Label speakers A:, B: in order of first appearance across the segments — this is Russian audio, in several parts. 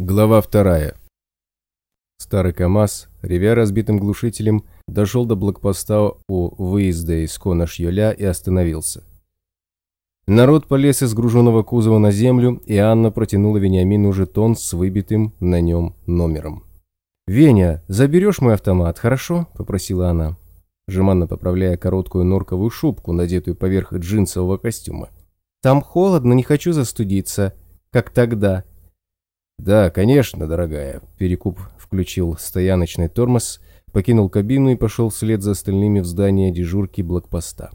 A: Глава вторая. Старый КамАЗ, ревя разбитым глушителем, дошел до блокпоста у выезда из Конаш-Йоля и остановился. Народ полез из груженного кузова на землю, и Анна протянула Вениамину жетон с выбитым на нем номером. «Веня, заберешь мой автомат, хорошо?» – попросила она, жеманно поправляя короткую норковую шубку, надетую поверх джинсового костюма. «Там холодно, не хочу застудиться, как тогда», «Да, конечно, дорогая». Перекуп включил стояночный тормоз, покинул кабину и пошел вслед за остальными в здание дежурки блокпоста.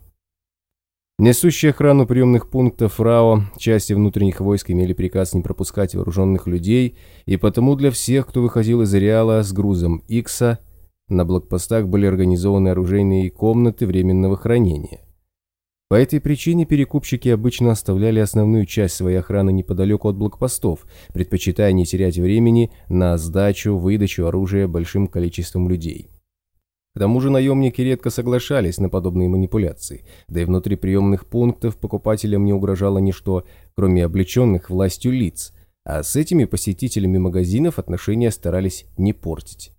A: Несущие охрану приемных пунктов РАО части внутренних войск имели приказ не пропускать вооруженных людей, и потому для всех, кто выходил из ареала с грузом Икса, на блокпостах были организованы оружейные комнаты временного хранения. По этой причине перекупщики обычно оставляли основную часть своей охраны неподалеку от блокпостов, предпочитая не терять времени на сдачу, выдачу оружия большим количеством людей. К тому же наемники редко соглашались на подобные манипуляции, да и внутри приемных пунктов покупателям не угрожало ничто, кроме облеченных властью лиц, а с этими посетителями магазинов отношения старались не портить.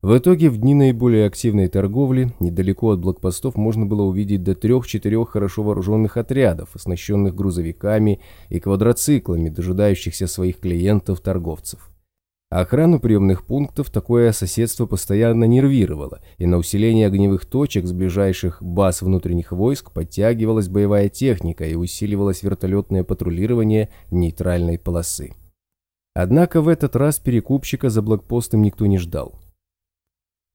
A: В итоге в дни наиболее активной торговли недалеко от блокпостов можно было увидеть до трех-четырех хорошо вооруженных отрядов, оснащенных грузовиками и квадроциклами, дожидающихся своих клиентов-торговцев. Охрану приемных пунктов такое соседство постоянно нервировало, и на усиление огневых точек с ближайших баз внутренних войск подтягивалась боевая техника и усиливалось вертолетное патрулирование нейтральной полосы. Однако в этот раз перекупщика за блокпостом никто не ждал.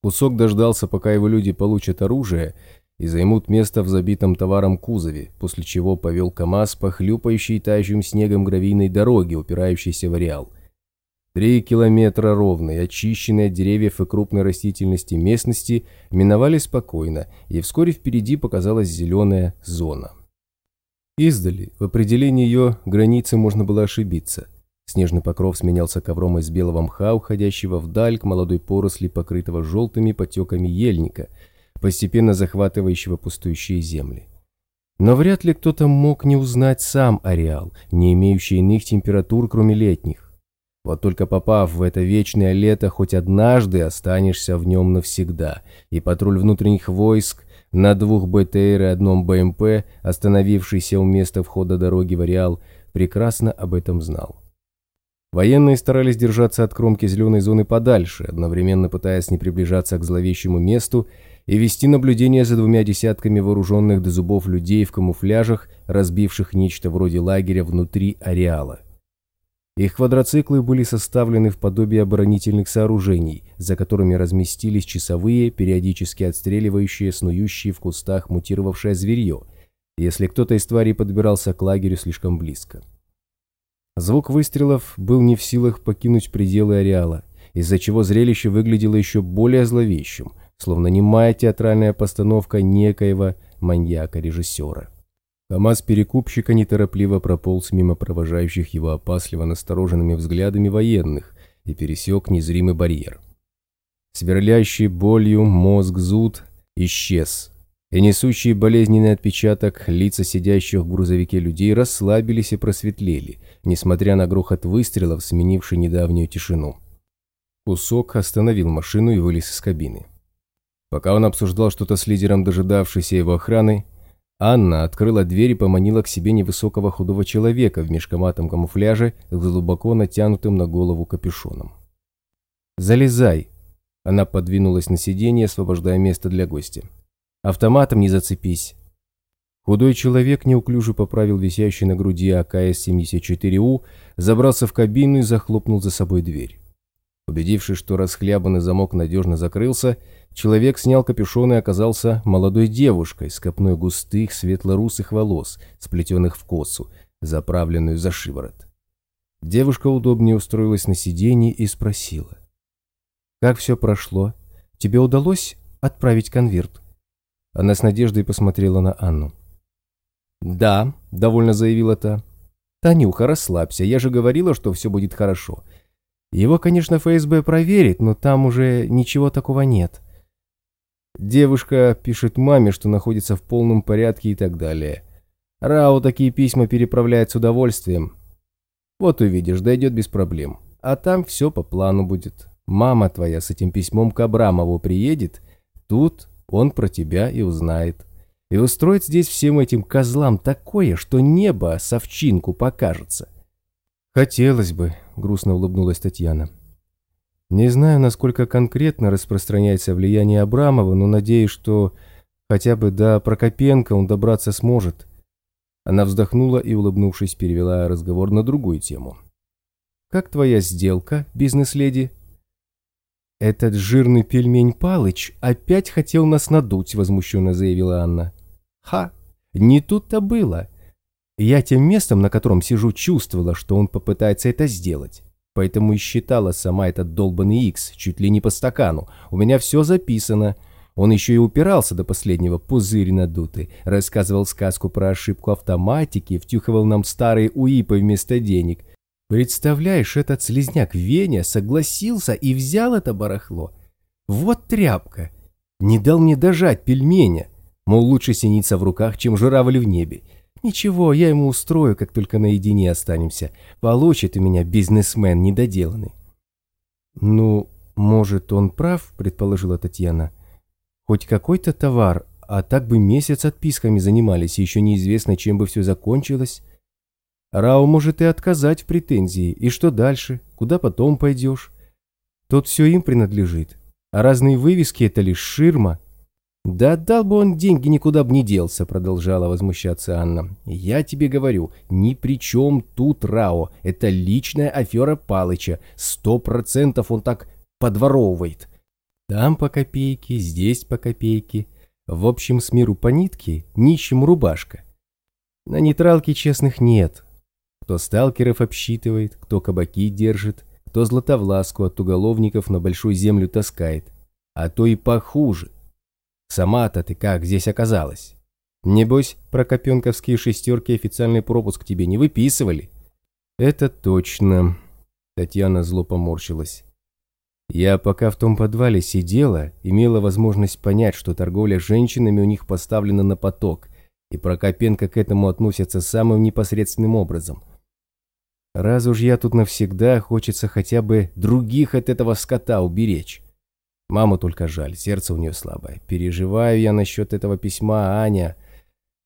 A: Кусок дождался, пока его люди получат оружие и займут место в забитом товаром кузове, после чего повел КАМАЗ по хлюпающей тающим снегом гравийной дороге, упирающейся в ареал. Три километра ровной, очищенной от деревьев и крупной растительности местности миновали спокойно, и вскоре впереди показалась зеленая зона. Издали, в определении ее границы можно было ошибиться. Снежный покров сменялся ковром из белого мха, уходящего вдаль к молодой поросли, покрытого желтыми потеками ельника, постепенно захватывающего пустующие земли. Но вряд ли кто-то мог не узнать сам ареал, не имеющий иных температур, кроме летних. Вот только попав в это вечное лето, хоть однажды останешься в нем навсегда, и патруль внутренних войск на двух БТР и одном БМП, остановившийся у места входа дороги в ареал, прекрасно об этом знал. Военные старались держаться от кромки зеленой зоны подальше, одновременно пытаясь не приближаться к зловещему месту и вести наблюдение за двумя десятками вооруженных до зубов людей в камуфляжах, разбивших нечто вроде лагеря внутри ареала. Их квадроциклы были составлены в подобие оборонительных сооружений, за которыми разместились часовые, периодически отстреливающие снующие в кустах мутировавшее зверье, если кто-то из тварей подбирался к лагерю слишком близко. Звук выстрелов был не в силах покинуть пределы ареала, из-за чего зрелище выглядело еще более зловещим, словно немая театральная постановка некоего маньяка-режиссера. КамАЗ-перекупщика неторопливо прополз мимо провожающих его опасливо настороженными взглядами военных и пересек незримый барьер. Сверлящий болью мозг зуд исчез, и несущие болезненный отпечаток лица сидящих в грузовике людей расслабились и просветлели, несмотря на грохот выстрелов, сменивший недавнюю тишину. Кусок остановил машину и вылез из кабины. Пока он обсуждал что-то с лидером дожидавшейся его охраны, Анна открыла дверь и поманила к себе невысокого худого человека в мешкоматом камуфляже с глубоко натянутым на голову капюшоном. «Залезай!» Она подвинулась на сиденье, освобождая место для гостя. Автоматом не зацепись. Худой человек неуклюже поправил висящий на груди АКС-74У, забрался в кабину и захлопнул за собой дверь. Убедившись, что расхлябанный замок надежно закрылся, человек снял капюшон и оказался молодой девушкой с копной густых светло-русых волос, сплетенных в косу, заправленную за шиворот. Девушка удобнее устроилась на сиденье и спросила. «Как все прошло? Тебе удалось отправить конверт?» Она с надеждой посмотрела на Анну. «Да», — довольно заявила та. «Танюха, расслабься, я же говорила, что все будет хорошо. Его, конечно, ФСБ проверит, но там уже ничего такого нет». Девушка пишет маме, что находится в полном порядке и так далее. Рау такие письма переправляет с удовольствием. Вот увидишь, дойдет без проблем. а там все по плану будет. Мама твоя с этим письмом к Абрамову приедет, тут он про тебя и узнает. И устроит здесь всем этим козлам такое, что небо совчинку покажется. «Хотелось бы», — грустно улыбнулась Татьяна. «Не знаю, насколько конкретно распространяется влияние Абрамова, но надеюсь, что хотя бы до Прокопенко он добраться сможет». Она вздохнула и, улыбнувшись, перевела разговор на другую тему. «Как твоя сделка, бизнес-леди?» «Этот жирный пельмень Палыч опять хотел нас надуть», — возмущенно заявила Анна. «Ха! Не тут-то было. Я тем местом, на котором сижу, чувствовала, что он попытается это сделать. Поэтому и считала сама этот долбанный Икс чуть ли не по стакану. У меня все записано. Он еще и упирался до последнего, пузырь надутый. Рассказывал сказку про ошибку автоматики, втюхивал нам старые УИПы вместо денег. Представляешь, этот слезняк Веня согласился и взял это барахло. Вот тряпка. Не дал мне дожать пельменя. Мол, лучше синица в руках, чем журавль в небе. Ничего, я ему устрою, как только наедине останемся. Получит у меня бизнесмен недоделанный. Ну, может, он прав, предположила Татьяна. Хоть какой-то товар, а так бы месяц отписками занимались, и еще неизвестно, чем бы все закончилось. Рау может и отказать в претензии. И что дальше? Куда потом пойдешь? Тут все им принадлежит. А разные вывески – это лишь ширма. «Да отдал бы он деньги, никуда бы не делся», — продолжала возмущаться Анна. «Я тебе говорю, ни при чем тут Рао. Это личная афера Палыча. Сто процентов он так подворовывает. Там по копейке, здесь по копейке. В общем, с миру по нитке, нищему рубашка. На нейтралке честных нет. Кто сталкеров обсчитывает, кто кабаки держит, кто златовласку от уголовников на большую землю таскает. А то и похуже. Сама-то ты как здесь оказалась? Небось, про копенковские шестерки официальный пропуск тебе не выписывали? Это точно. Татьяна зло поморщилась. Я пока в том подвале сидела, имела возможность понять, что торговля женщинами у них поставлена на поток, и Прокопенко к этому относится самым непосредственным образом. Раз уж я тут навсегда, хочется хотя бы других от этого скота уберечь. Маму только жаль, сердце у нее слабое. Переживаю я насчет этого письма, Аня.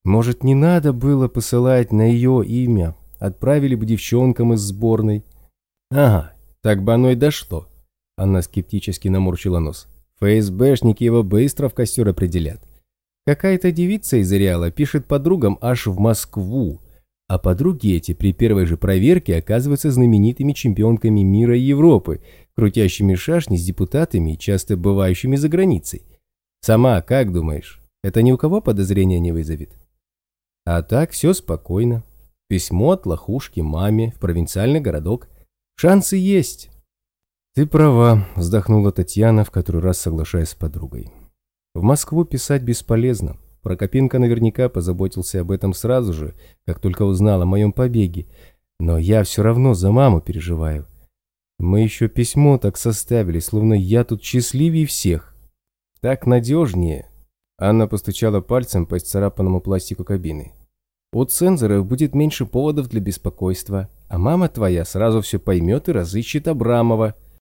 A: Может, не надо было посылать на ее имя? Отправили бы девчонкам из сборной. Ага, так бы оно и дошло. Она скептически наморщила нос. ФСБшники его быстро в костер определят. Какая-то девица из Реала пишет подругам аж в Москву. А подруги эти при первой же проверке оказываются знаменитыми чемпионками мира и Европы, крутящими шашни с депутатами и часто бывающими за границей. Сама как думаешь, это ни у кого подозрения не вызовет? А так все спокойно. Письмо от лохушки маме в провинциальный городок. Шансы есть. Ты права, вздохнула Татьяна, в который раз соглашаясь с подругой. В Москву писать бесполезно. Прокопенко наверняка позаботился об этом сразу же, как только узнал о моем побеге. Но я все равно за маму переживаю. Мы еще письмо так составили, словно я тут счастливее всех. Так надежнее. Анна постучала пальцем по исцарапанному пластику кабины. У цензоров будет меньше поводов для беспокойства, а мама твоя сразу все поймет и разыщет Абрамова –